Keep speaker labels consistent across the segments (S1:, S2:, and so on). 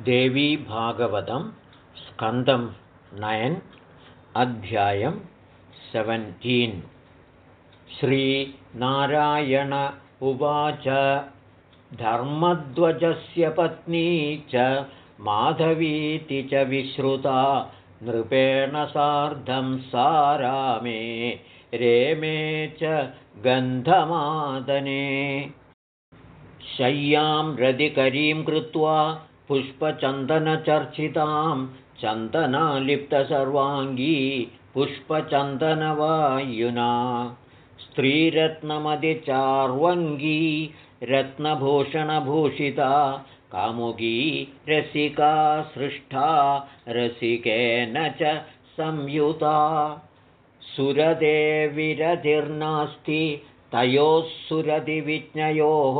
S1: देवी भागवतं स्कन्दं नयन् अध्यायं सेवेन्टीन्। श्रीनारायण उवाच धर्मध्वजस्य पत्नी च माधवीति च विश्रुता नृपेण सार्धं सारामे रेमे च गन्धमादने। शय्यां रदिकरीं कृत्वा पुष्पचन्दनचर्चितां चन्दनालिप्तसर्वाङ्गी पुष्पचन्दनवायुना। स्त्रीरत्नमदिचार्वङ्गी रत्नभूषणभूषिता कामुकी रसिका सृष्टा रसिकेन च संयुता। सुरदेविरधिर्नास्ति तयोः सुरधिविज्ञयोः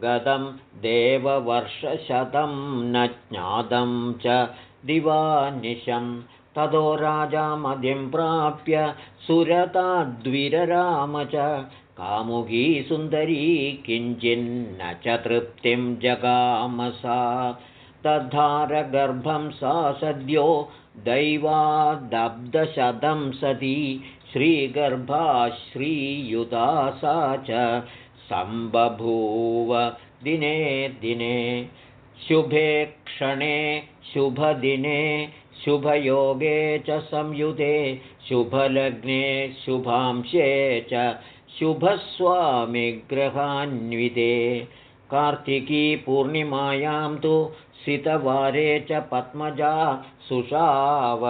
S1: गतं देववर्षशतं न ज्ञातं च दिवानिशं। ततो राजामदिं प्राप्य सुरताद्विरराम च। कामुकी सुन्दरी किञ्चिन्न च तृप्तिं जगामसा। तद्धारगर्भं सा सद्यो दैवादब्धशतं सती। श्रीगर्भा श्रीयुता सा च सम्बभूव। दिने दिने शुभे क्षणे शुभदिने शुभयोगे च संयुते शुभलग्ने शुभांशे च शुभस्वामिग्रहान्विते। कार्तिकी पूर्णिमायां तु सितवारे च पद्मजा सुषाव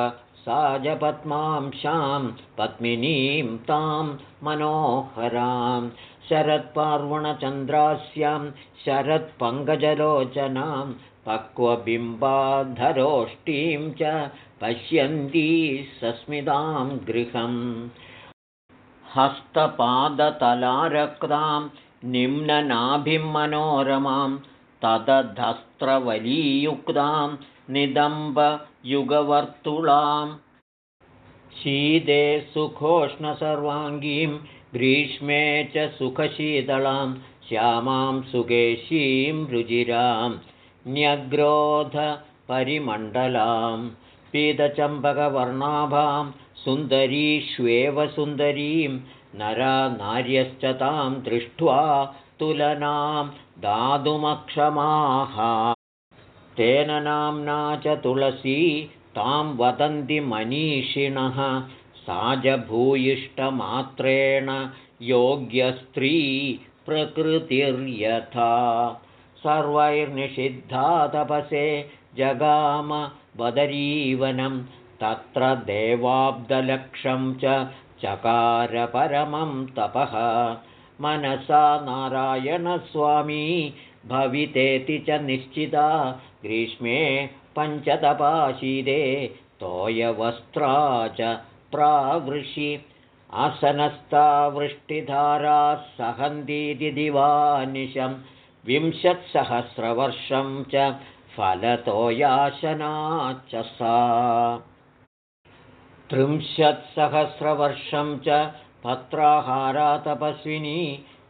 S1: साजपद्मांशां पद्मिनीं तां मनोहरां शरत्पार्वणचन्द्रास्यां शरत्पङ्कजलोचनां पक्वबिम्बाधरोष्टीं च पश्यन्ती सस्मितां गृहम्। हस्तपादतलारक्तां निम्ननाभिं मनोरमां तदधस्त्रवलीयुक्तां निदम्बयुगवर्तुलां। शीते सुखोष्णसर्वाङ्गीं ग्रीष्मे च सुखशीतलां श्यामां सुकेशीं रुजिरां न्यग्रोधपरिमण्डलां पीतचम्पकवर्णाभां सुन्दरीष्वेव सुन्दरीं नरा नार्यश्च तां दृष्ट्वा तुलनां दातुमक्षमाः। तेन नाम्ना च तुलसी तां वदन्ति मनीषिणः साजभूयिष्टमात्रेण योग्यस्त्री प्रकृतिर्यथा। सर्वैर्निषिद्धा तपसे जगाम बदरीवनं तत्र देवाब्दलक्षं च चकारपरमं तपः। मनसा नारायणस्वामी भवितेति च निश्चिता ग्रीष्मे पञ्चतपाशीदे तोयवस्त्रा च प्रावृषि वृष्टिधाराः सहन्तीति दिवानिशं विंशत्सहस्रवर्षं च फलतोयाशना च सा। त्रिंशत्सहस्रवर्षं च पत्राहारा तपस्विनी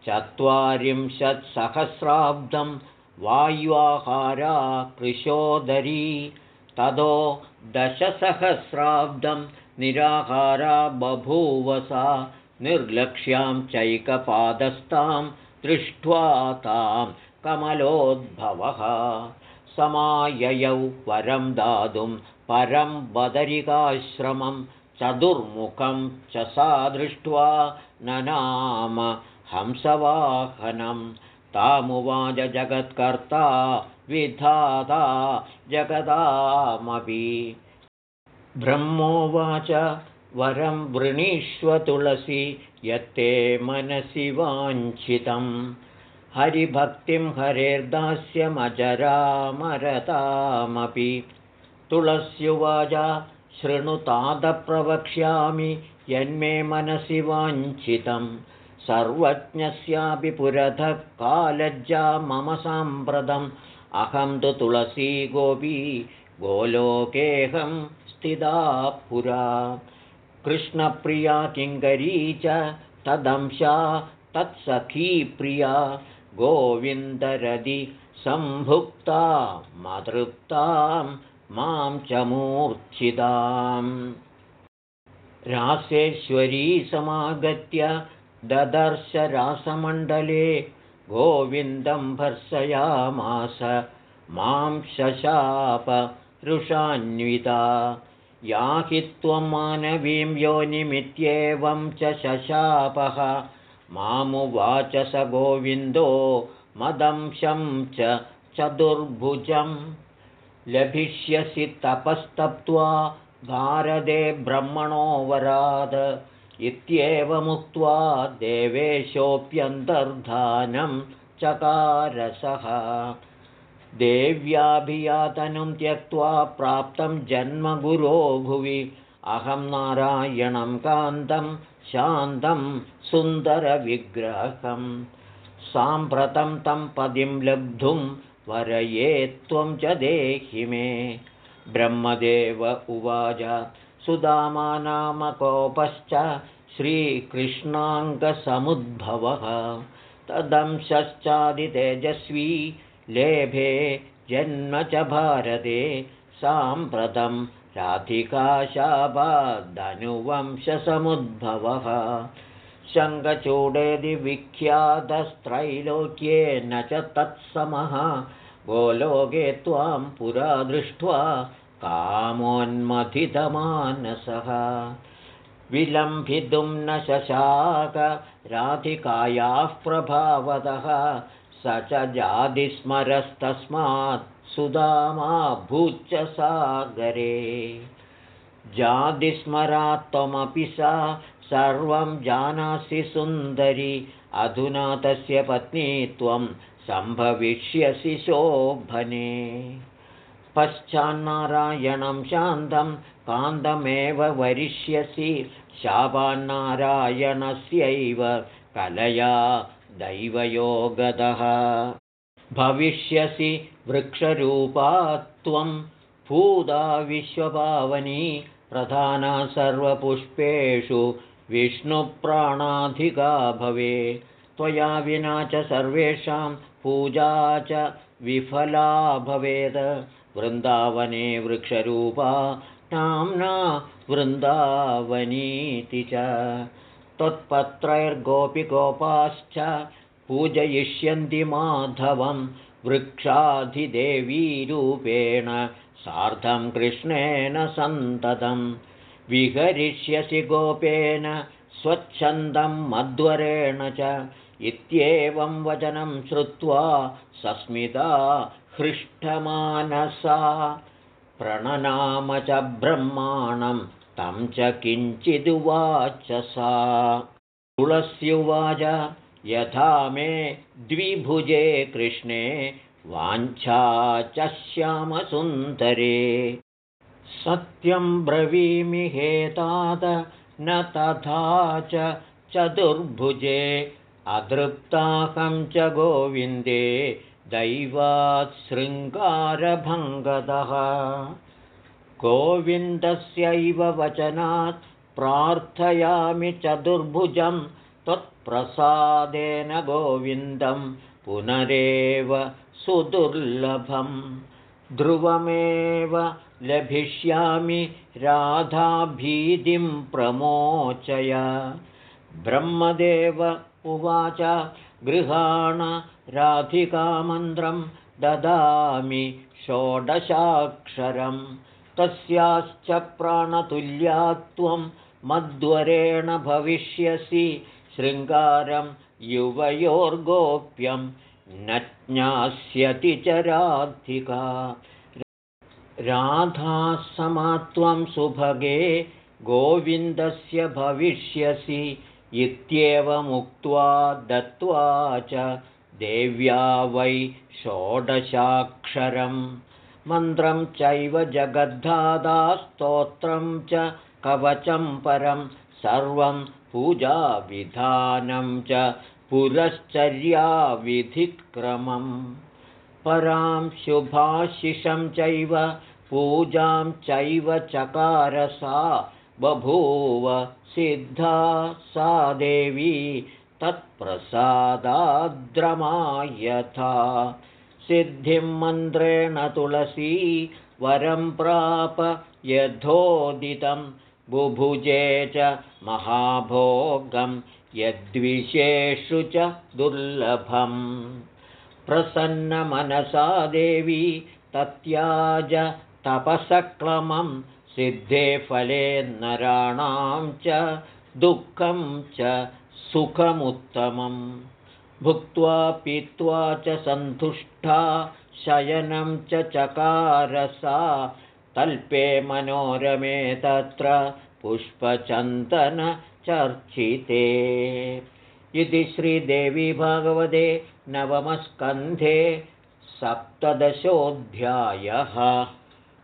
S1: चत्वारिंशत्सहस्राब्दं वायुवाहारा कृशोदरी ततो दशसहस्राब्दं निराहारा बभूवसा निर्लक्ष्यां चैकपादस्तां दृष्ट्वा तां कमलोद्भवः। समाययौ वरं दातुं परं बदरिकाश्रमं चतुर्मुखं च सा दृष्ट्वा ननाम हंसवाहनं। तामुवाच जगत्कर्ता विधाता जगदामपि ब्रह्मोवाच वरं वृणीष्वतुलसी यत्ते मनसि वाञ्छितं हरिभक्तिं हरेर्दास्यमजरामरतामपि। तुलस्युवाच शृणुतादप्रवक्ष्यामि यन्मे मनसि वाञ्छितं सर्वज्ञस्यापि पुरतः कालज्जा मम साम्प्रतम्। अहं तु तुलसी गोपी गोलोकेऽहं स्थिता पुरा। कृष्णप्रिया किङ्करी च तदंशा तत्सखीप्रिया गोविन्दरदि सम्भुक्ता मतृप्तां मां च मूर्च्छिताम्। रासेश्वरी समागत्य ददर्शरासमण्डले गोविन्दं भर्सयामास मां शशाप रुषान्विता याहि त्वं मानवीं योनिमित्येवं च शशापः। मामुवाच स गोविन्दो मदंशं च चतुर्भुजं। लभिष्यसि तपस्तप्त्वा भारदे ब्रह्मणो वराद। इत्येवमुक्त्वा देवेशोऽप्यन्तर्धानं चकारसः देव्याभियातनुं त्यक्त्वा प्राप्तं जन्मगुरो भुवि। अहं नारायणं कान्तं शान्तं सुन्दरविग्रहं साम्प्रतं तं पदिं लब्धुं वरये त्वं च देहि मे। ब्रह्मदेव उवाच सुदामानामकोपश्च श्रीकृष्णाङ्गसमुद्भवः। तदंशश्चादितेजस्वी लेभे जन्म च भारते साम्प्रतं राधिकाशापादनुवंशसमुद्भवः। शङ्खचूडेदिविख्यातस्त्रैलोक्येन च तत्समः। गोलोके त्वां पुरा दृष्ट्वा कामोन्मथितमानसः। विलम्बितुं न शशाक राधिकायाः प्रभावतः स च जातिस्मरस्तस्मात् सुदामा भूच्च सागरे जातिस्मरात् त्वमपि सा सर्वं जानासि सुन्दरि। अधुना तस्य पत्नी त्वं सम्भविष्यसि शोभने। पश्चान्नारायणं शान्तं कान्तमेव वरिष्यसि। शापान्नारायणस्यैव कलया दैवयोगतः भविष्यसि वृक्षरूपा त्वं भूदा विश्वपावनी प्रधाना सर्वपुष्पेषु विष्णुप्राणाधिका भवे त्वया विना च सर्वेषां पूजा च विफला भवेत्। वृन्दावने वृक्षरूपा नाम्ना वृन्दावनीति च त्वत्पत्रैर्गोपिगोपाश्च पूजयिष्यन्ति माधवं वृक्षाधिदेवीरूपेण सार्धं कृष्णेन सन्ततं। विहरिष्यसि गोपेन स्वच्छन्दं मध्वरेण च। इत्येवं वचनं श्रुत्वा सस्मिता हृष्टमानसा। प्रणनाम च ब्रह्माणं तं च किञ्चिदुवाच सा तुलस्युवाच यथा मे द्विभुजे कृष्णे वाञ्छा च श्यामसुन्दरे। सत्यं ब्रवीमि हेताद न तथा च चतुर्भुजे। अदृप्ताहं च गोविन्दे दैवात् शृङ्गारभङ्गदः गोविन्दस्यैव वचनात् प्रार्थयामि चतुर्भुजं त्वत्प्रसादेन गोविन्दं पुनरेव सुदुर्लभं। ध्रुवमेव लभिष्यामि राधाभीतिं प्रमोचय। ब्रह्मदेव उवाच गृहाण राधिकामन्त्रं ददामि षोडशाक्षरं तस्याश्च प्राणतुल्यात्वं मध्वरेण भविष्यसि। शृङ्गारं युवयोर्गोप्यं न ज्ञास्यति च राधिका। राधासमात्वं सुभगे गोविन्दस्य भविष्यसि। इत्येवमुक्त्वा दत्त्वा च देव्या वै षोडशाक्षरं मन्त्रं चैव जगद्धादास्तोत्रं च कवचं परं सर्वं पूजाविधानं च पुरश्चर्याविधिक्रमं परां शुभाशिषं चैव पूजां चैव चकारसा बभूव सिद्धा सा देवी तत्प्रसादाद्रमा यथा सिद्धिं मन्त्रेण तुलसी वरं प्राप यथोदितं बुभुजे च महाभोगं यद्विषेषु च दुर्लभम्। प्रसन्नमनसा देवी तत्याज तपसक्लमं सिद्धे फले नराणां च दुःखं च सुखमुत्तमम् भुक्त्वा पीत्वा च सन्तुष्टा शयनं च चकारसा तल्पे मनोरमे तत्र पुष्पचन्दनचर्चिते इति श्रीदेवी भागवते नवमस्कन्धे सप्तदशोऽध्यायः